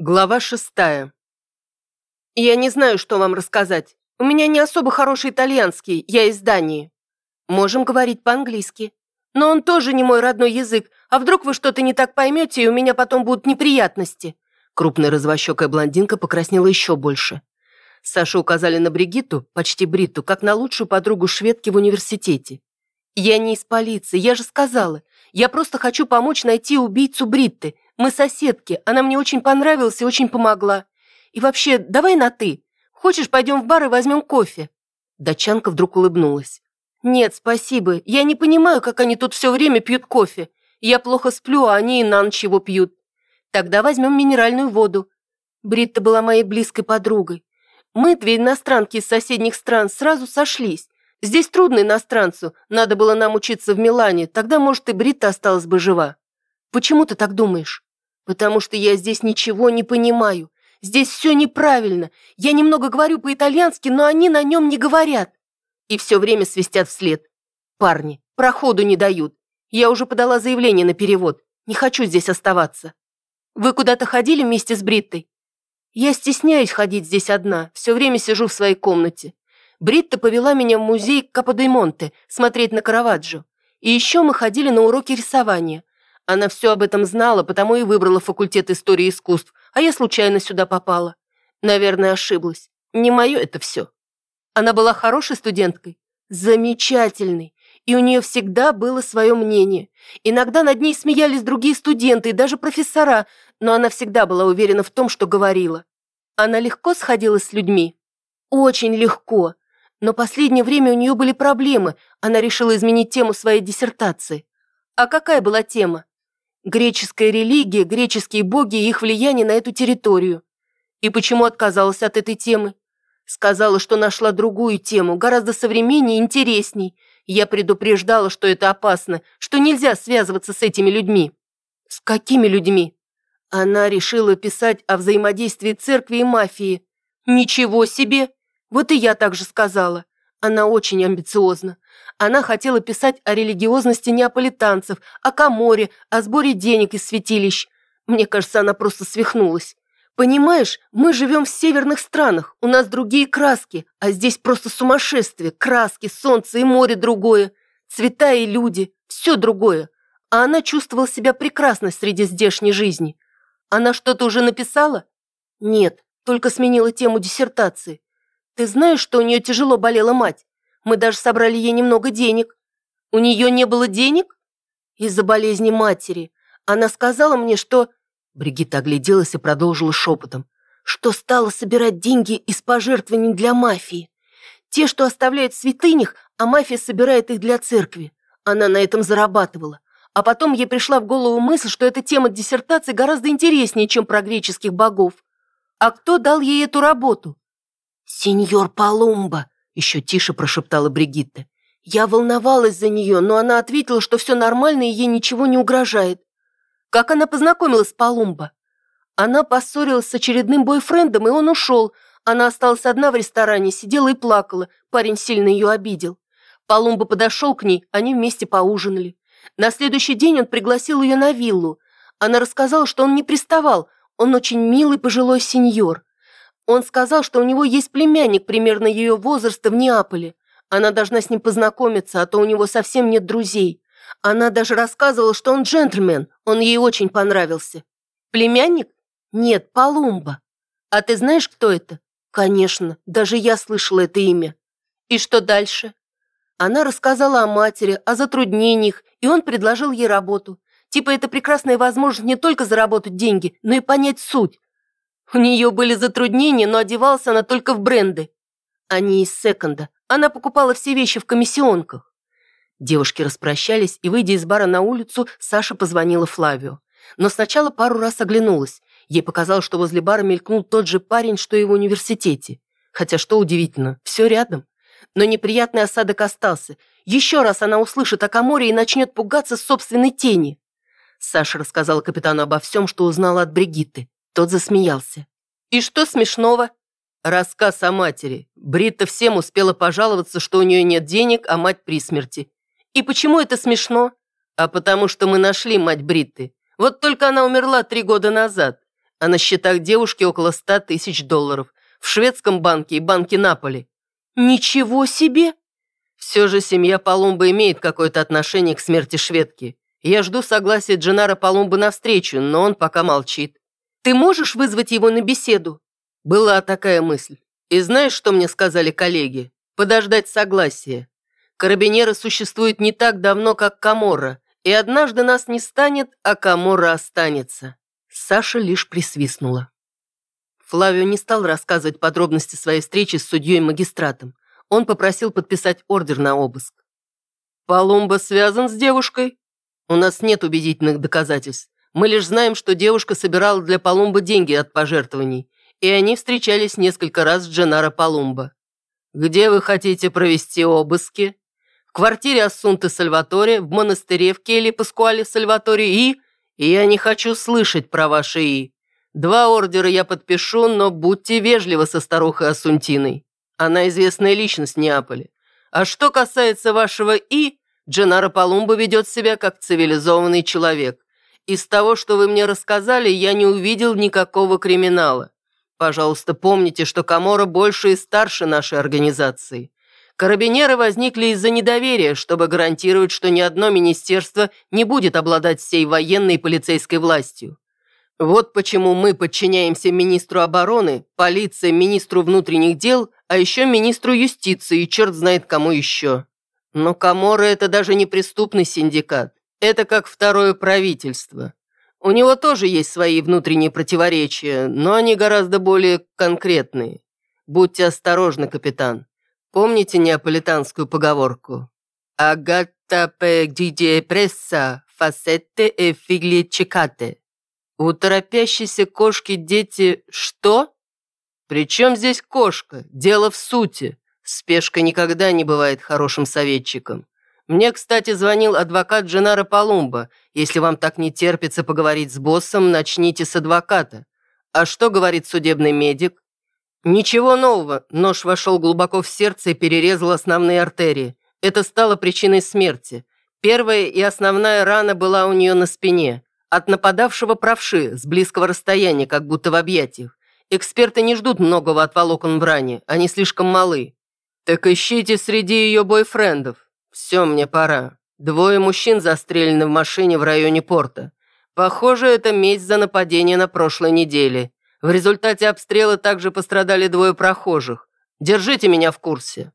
Глава шестая. Я не знаю, что вам рассказать. У меня не особо хороший итальянский, я из Дании. Можем говорить по-английски. Но он тоже не мой родной язык, а вдруг вы что-то не так поймете, и у меня потом будут неприятности. Крупная развощекая блондинка покраснела еще больше. Саша указали на Бригитту, почти Бритту, как на лучшую подругу шведки в университете. «Я не из полиции, я же сказала. Я просто хочу помочь найти убийцу Бритты. Мы соседки, она мне очень понравилась и очень помогла. И вообще, давай на «ты». Хочешь, пойдем в бар и возьмем кофе?» Дачанка вдруг улыбнулась. «Нет, спасибо. Я не понимаю, как они тут все время пьют кофе. Я плохо сплю, а они и на ночь его пьют. Тогда возьмем минеральную воду. Бритта была моей близкой подругой. Мы, две иностранки из соседних стран, сразу сошлись. Здесь трудно иностранцу, надо было нам учиться в Милане, тогда, может, и Бритта осталась бы жива. Почему ты так думаешь? Потому что я здесь ничего не понимаю. Здесь все неправильно. Я немного говорю по-итальянски, но они на нем не говорят. И все время свистят вслед. Парни, проходу не дают. Я уже подала заявление на перевод. Не хочу здесь оставаться. Вы куда-то ходили вместе с Бриттой? Я стесняюсь ходить здесь одна, все время сижу в своей комнате. Бритта повела меня в музей Каподеймонте смотреть на Караваджо. И еще мы ходили на уроки рисования. Она все об этом знала, потому и выбрала факультет истории искусств, а я случайно сюда попала. Наверное, ошиблась. Не мое это все. Она была хорошей студенткой? Замечательной. И у нее всегда было свое мнение. Иногда над ней смеялись другие студенты и даже профессора, но она всегда была уверена в том, что говорила. Она легко сходила с людьми? Очень легко. Но последнее время у нее были проблемы. Она решила изменить тему своей диссертации. А какая была тема? Греческая религия, греческие боги и их влияние на эту территорию. И почему отказалась от этой темы? Сказала, что нашла другую тему, гораздо современнее и интересней. Я предупреждала, что это опасно, что нельзя связываться с этими людьми. С какими людьми? Она решила писать о взаимодействии церкви и мафии. Ничего себе! Вот и я так же сказала. Она очень амбициозна. Она хотела писать о религиозности неаполитанцев, о Каморе, о сборе денег из святилищ. Мне кажется, она просто свихнулась. Понимаешь, мы живем в северных странах, у нас другие краски, а здесь просто сумасшествие, краски, солнце и море другое, цвета и люди, все другое. А она чувствовала себя прекрасно среди здешней жизни. Она что-то уже написала? Нет, только сменила тему диссертации. Ты знаешь, что у нее тяжело болела мать? Мы даже собрали ей немного денег. У нее не было денег? Из-за болезни матери. Она сказала мне, что... Бригитта огляделась и продолжила шепотом. Что стала собирать деньги из пожертвований для мафии. Те, что оставляют в святынях, а мафия собирает их для церкви. Она на этом зарабатывала. А потом ей пришла в голову мысль, что эта тема диссертации гораздо интереснее, чем про греческих богов. А кто дал ей эту работу? «Сеньор Палумба», еще тише прошептала Бригитта. Я волновалась за нее, но она ответила, что все нормально и ей ничего не угрожает. Как она познакомилась с Палумбо? Она поссорилась с очередным бойфрендом, и он ушел. Она осталась одна в ресторане, сидела и плакала. Парень сильно ее обидел. Палумба подошел к ней, они вместе поужинали. На следующий день он пригласил ее на виллу. Она рассказала, что он не приставал, он очень милый пожилой сеньор. Он сказал, что у него есть племянник примерно ее возраста в Неаполе. Она должна с ним познакомиться, а то у него совсем нет друзей. Она даже рассказывала, что он джентльмен, он ей очень понравился. Племянник? Нет, Палумба. А ты знаешь, кто это? Конечно, даже я слышала это имя. И что дальше? Она рассказала о матери, о затруднениях, и он предложил ей работу. Типа это прекрасная возможность не только заработать деньги, но и понять суть. У нее были затруднения, но одевалась она только в бренды. Они из секонда. Она покупала все вещи в комиссионках. Девушки распрощались, и, выйдя из бара на улицу, Саша позвонила Флавио. Но сначала пару раз оглянулась. Ей показалось, что возле бара мелькнул тот же парень, что и в университете. Хотя, что удивительно, все рядом. Но неприятный осадок остался. Еще раз она услышит о Каморе и начнет пугаться собственной тени. Саша рассказала капитану обо всем, что узнала от Бригитты. Тот засмеялся. «И что смешного?» Рассказ о матери. Бритта всем успела пожаловаться, что у нее нет денег, а мать при смерти. И почему это смешно? А потому что мы нашли мать Бритты. Вот только она умерла три года назад. а на счетах девушки около ста тысяч долларов. В шведском банке и банке Наполи. Ничего себе! Все же семья Палумба имеет какое-то отношение к смерти шведки. Я жду согласия Дженара на встречу, но он пока молчит. Ты можешь вызвать его на беседу? Была такая мысль. И знаешь, что мне сказали коллеги? Подождать согласия. Карабинеры существуют не так давно, как Каморра, и однажды нас не станет, а Каморра останется. Саша лишь присвистнула. Флавио не стал рассказывать подробности своей встречи с судьей-магистратом. Он попросил подписать ордер на обыск. «Палумба связан с девушкой?» «У нас нет убедительных доказательств. Мы лишь знаем, что девушка собирала для Палумба деньги от пожертвований, и они встречались несколько раз с Дженаро Палумба. Где вы хотите провести обыски?» «В квартире Ассунты Сальваторе, в монастыре в Келли Паскуале Сальваторе и...» И я не хочу слышать про ваши «и». Два ордера я подпишу, но будьте вежливы со старухой Асунтиной. Она известная личность в Неаполе. А что касается вашего «и», Дженаро Палумба ведет себя как цивилизованный человек. Из того, что вы мне рассказали, я не увидел никакого криминала. Пожалуйста, помните, что Камора больше и старше нашей организации. Карабинеры возникли из-за недоверия, чтобы гарантировать, что ни одно министерство не будет обладать всей военной и полицейской властью. Вот почему мы подчиняемся министру обороны, полиции, министру внутренних дел, а еще министру юстиции и черт знает кому еще. Но Камора – это даже не преступный синдикат. Это как второе правительство. У него тоже есть свои внутренние противоречия, но они гораздо более конкретные. Будьте осторожны, капитан. Помните неаполитанскую поговорку? «Агата пегдиде пресса, фасетте и фигли чекате». У торопящейся кошки дети что? Причем здесь кошка? Дело в сути. Спешка никогда не бывает хорошим советчиком. Мне, кстати, звонил адвокат Дженаро Палумба. Если вам так не терпится поговорить с боссом, начните с адвоката. А что говорит судебный медик? Ничего нового, нож вошел глубоко в сердце и перерезал основные артерии. Это стало причиной смерти. Первая и основная рана была у нее на спине. От нападавшего правши, с близкого расстояния, как будто в объятиях. Эксперты не ждут многого от волокон в ране, они слишком малы. Так ищите среди ее бойфрендов. Все, мне пора. Двое мужчин застрелены в машине в районе порта. Похоже, это месть за нападение на прошлой неделе. В результате обстрела также пострадали двое прохожих. Держите меня в курсе».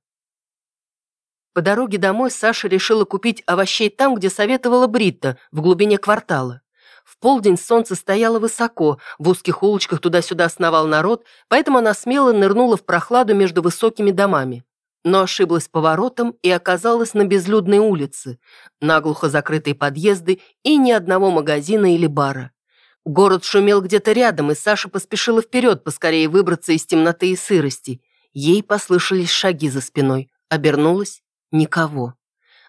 По дороге домой Саша решила купить овощей там, где советовала Бритта, в глубине квартала. В полдень солнце стояло высоко, в узких улочках туда-сюда сновал народ, поэтому она смело нырнула в прохладу между высокими домами. Но ошиблась поворотом и оказалась на безлюдной улице, наглухо закрытые подъезды и ни одного магазина или бара. Город шумел где-то рядом, и Саша поспешила вперед, поскорее выбраться из темноты и сырости. Ей послышались шаги за спиной. Обернулась — никого.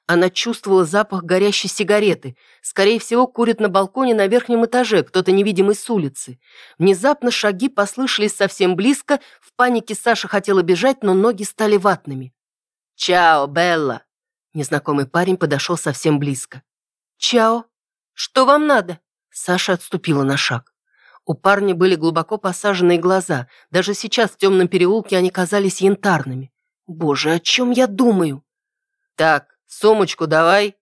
Она чувствовала запах горящей сигареты. Скорее всего, курит на балконе на верхнем этаже, кто-то невидимый с улицы. Внезапно шаги послышались совсем близко. В панике Саша хотела бежать, но ноги стали ватными. «Чао, Белла!» Незнакомый парень подошел совсем близко. «Чао! Что вам надо?» Саша отступила на шаг. У парня были глубоко посаженные глаза. Даже сейчас в темном переулке они казались янтарными. Боже, о чем я думаю? Так, сумочку давай.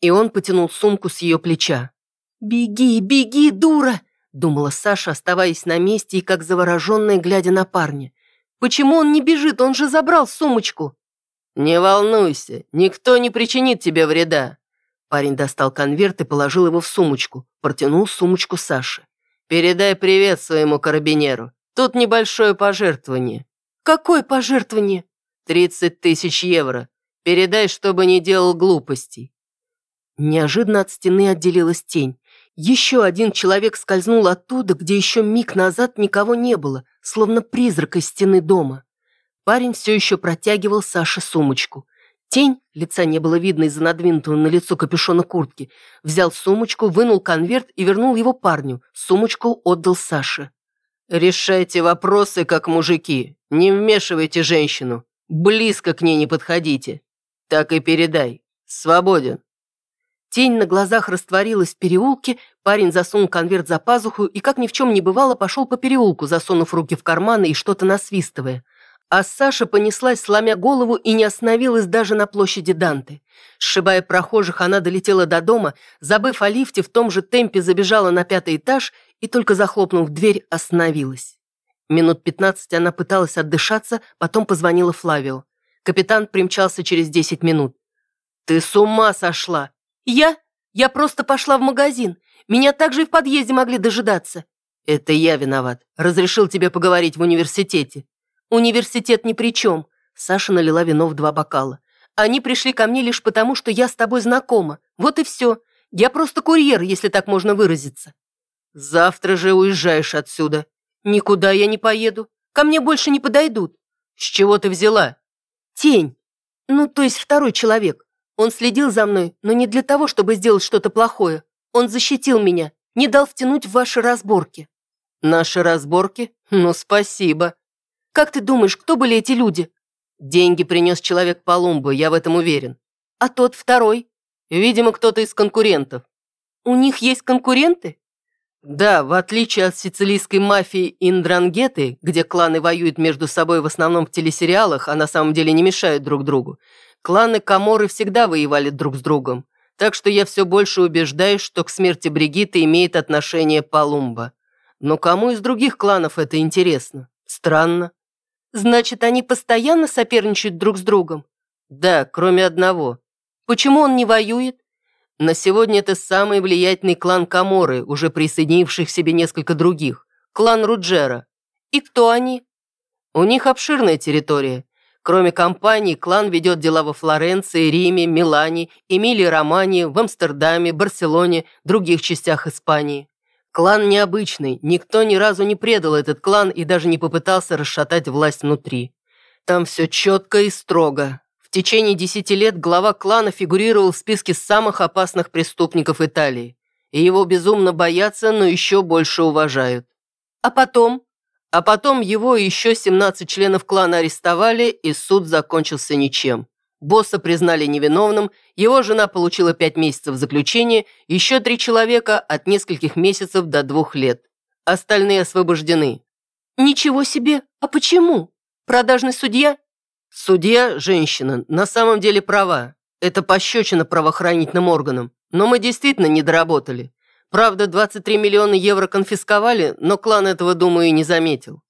И он потянул сумку с ее плеча. «Беги, беги, дура!» Думала Саша, оставаясь на месте и как завороженная, глядя на парня. «Почему он не бежит? Он же забрал сумочку!» «Не волнуйся, никто не причинит тебе вреда. Парень достал конверт и положил его в сумочку, протянул сумочку Саше. «Передай привет своему карабинеру. Тут небольшое пожертвование». «Какое пожертвование?» «Тридцать тысяч евро. Передай, чтобы не делал глупостей». Неожиданно от стены отделилась тень. Еще один человек скользнул оттуда, где еще миг назад никого не было, словно призрак из стены дома. Парень все еще протягивал Саше сумочку. Тень, лица не было видно из-за надвинутого на лицо капюшона куртки, взял сумочку, вынул конверт и вернул его парню. Сумочку отдал Саше. «Решайте вопросы, как мужики. Не вмешивайте женщину. Близко к ней не подходите. Так и передай. Свободен». Тень на глазах растворилась в переулке, парень засунул конверт за пазуху и, как ни в чем не бывало, пошел по переулку, засунув руки в карманы и что-то насвистывая. А Саша понеслась, сломя голову, и не остановилась даже на площади Данты. Сшибая прохожих, она долетела до дома, забыв о лифте, в том же темпе забежала на пятый этаж и, только захлопнув дверь, остановилась. Минут пятнадцать она пыталась отдышаться, потом позвонила Флавио. Капитан примчался через десять минут. «Ты с ума сошла!» «Я? Я просто пошла в магазин. Меня также и в подъезде могли дожидаться». «Это я виноват. Разрешил тебе поговорить в университете. «Университет ни при чем», — Саша налила вино в два бокала. «Они пришли ко мне лишь потому, что я с тобой знакома. Вот и все. Я просто курьер, если так можно выразиться». «Завтра же уезжаешь отсюда». «Никуда я не поеду. Ко мне больше не подойдут». «С чего ты взяла?» «Тень. Ну, то есть второй человек. Он следил за мной, но не для того, чтобы сделать что-то плохое. Он защитил меня, не дал втянуть в ваши разборки». «Наши разборки? Ну, спасибо». Как ты думаешь, кто были эти люди?» «Деньги принес человек Палумбу, я в этом уверен». «А тот второй?» «Видимо, кто-то из конкурентов». «У них есть конкуренты?» Да, в отличие от сицилийской мафии Индрангеты, где кланы воюют между собой в основном в телесериалах, а на самом деле не мешают друг другу, кланы Каморы всегда воевали друг с другом. Так что я все больше убеждаюсь, что к смерти Бригитты имеет отношение Палумба. Но кому из других кланов это интересно? Странно. Значит, они постоянно соперничают друг с другом? Да, кроме одного. Почему он не воюет? На сегодня это самый влиятельный клан Каморы, уже присоединивший к себе несколько других. Клан Руджера. И кто они? У них обширная территория. Кроме компаний, клан ведет дела во Флоренции, Риме, Милане, Эмилии-Романии, в Амстердаме, Барселоне, других частях Испании. Клан необычный, никто ни разу не предал этот клан и даже не попытался расшатать власть внутри. Там все четко и строго. В течение десяти лет глава клана фигурировал в списке самых опасных преступников Италии. И его безумно боятся, но еще больше уважают. А потом? А потом его и еще 17 членов клана арестовали, и суд закончился ничем. Босса признали невиновным, его жена получила пять месяцев заключения, еще три человека от нескольких месяцев до двух лет. Остальные освобождены. Ничего себе! А почему? Продажный судья? Судья – женщина, на самом деле права. Это пощечина правоохранительным органам. Но мы действительно не доработали. Правда, 23 миллиона евро конфисковали, но клан этого, думаю, и не заметил.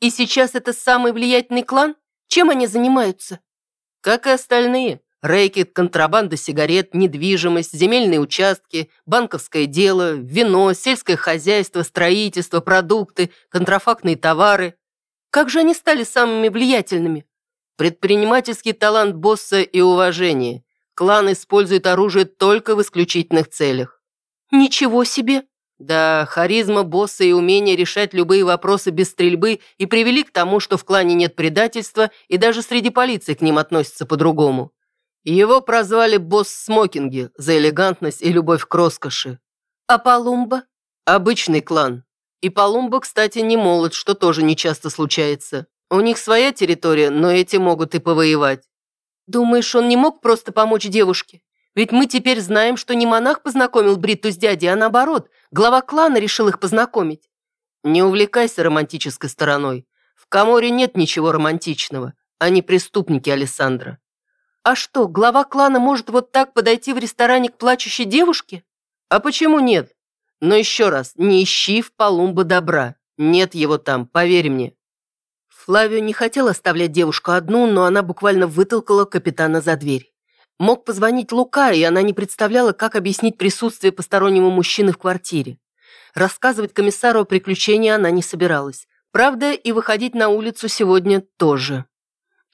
И сейчас это самый влиятельный клан? Чем они занимаются? Как и остальные. Рэкет, контрабанда сигарет, недвижимость, земельные участки, банковское дело, вино, сельское хозяйство, строительство, продукты, контрафактные товары. Как же они стали самыми влиятельными? Предпринимательский талант босса и уважение. Клан использует оружие только в исключительных целях. Ничего себе! Да, харизма босса и умение решать любые вопросы без стрельбы и привели к тому, что в клане нет предательства, и даже среди полиции к ним относятся по-другому. Его прозвали «босс смокинги» за элегантность и любовь к роскоши. А Палумба? Обычный клан. И Палумба, кстати, не молод, что тоже нечасто случается. У них своя территория, но эти могут и повоевать. Думаешь, он не мог просто помочь девушке? Ведь мы теперь знаем, что не монах познакомил Бритту с дядей, а наоборот, глава клана решил их познакомить. Не увлекайся романтической стороной. В Каморе нет ничего романтичного. Они преступники, Александра. А что, глава клана может вот так подойти в ресторане к плачущей девушке? А почему нет? Но еще раз, не ищи в Палумбо добра. Нет его там, поверь мне. Флавио не хотел оставлять девушку одну, но она буквально вытолкала капитана за дверь. Мог позвонить Лука, и она не представляла, как объяснить присутствие постороннего мужчины в квартире. Рассказывать комиссару о приключении она не собиралась. Правда, и выходить на улицу сегодня тоже.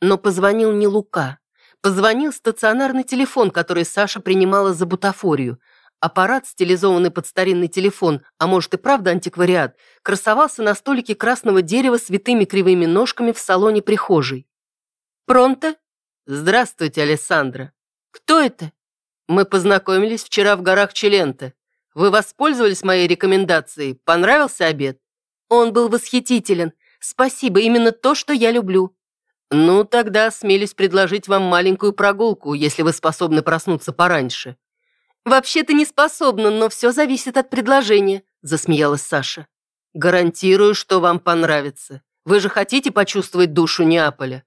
Но позвонил не Лука. Позвонил стационарный телефон, который Саша принимала за бутафорию. Аппарат, стилизованный под старинный телефон, а может и правда антиквариат, красовался на столике красного дерева с витыми кривыми ножками в салоне прихожей. «Пронто?» «Здравствуйте, Алессандра». «Кто это?» «Мы познакомились вчера в горах Челента. Вы воспользовались моей рекомендацией? Понравился обед?» «Он был восхитителен. Спасибо, именно то, что я люблю». «Ну, тогда смелюсь предложить вам маленькую прогулку, если вы способны проснуться пораньше». «Вообще-то не способна, но все зависит от предложения», – засмеялась Саша. «Гарантирую, что вам понравится. Вы же хотите почувствовать душу Неаполя?»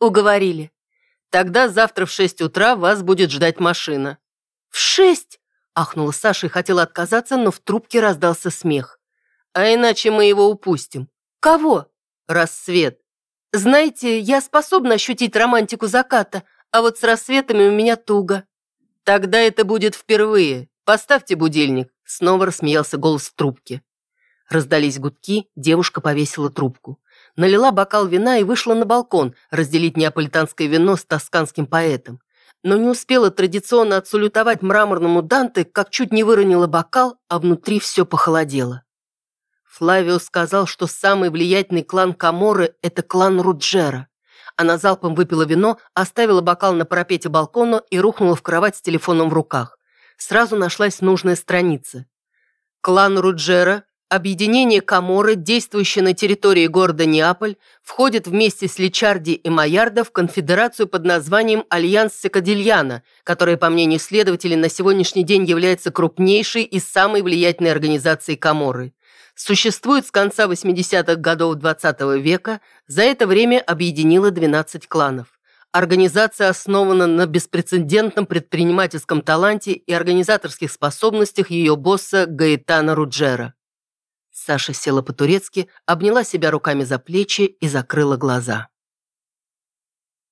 «Уговорили». «Тогда завтра в шесть утра вас будет ждать машина». «В шесть?» – ахнула Саша и хотела отказаться, но в трубке раздался смех. «А иначе мы его упустим». «Кого?» «Рассвет». «Знаете, я способна ощутить романтику заката, а вот с рассветами у меня туго». «Тогда это будет впервые. Поставьте будильник», — снова рассмеялся голос в трубке. Раздались гудки, девушка повесила трубку. Налила бокал вина и вышла на балкон разделить неаполитанское вино с тосканским поэтом. Но не успела традиционно отсулютовать мраморному Данте, как чуть не выронила бокал, а внутри все похолодело. Флавио сказал, что самый влиятельный клан Каморы – это клан Руджера. Она залпом выпила вино, оставила бокал на парапете балкона и рухнула в кровать с телефоном в руках. Сразу нашлась нужная страница. Клан Руджера, объединение Каморы, действующее на территории города Неаполь, входит вместе с Личарди и Майардо в конфедерацию под названием Альянс Секадильяна, которая, по мнению исследователей, на сегодняшний день является крупнейшей и самой влиятельной организацией Каморы существует с конца 80-х годов XX -го века, за это время объединила 12 кланов. Организация основана на беспрецедентном предпринимательском таланте и организаторских способностях ее босса Гаэтана Руджера. Саша села по-турецки, обняла себя руками за плечи и закрыла глаза.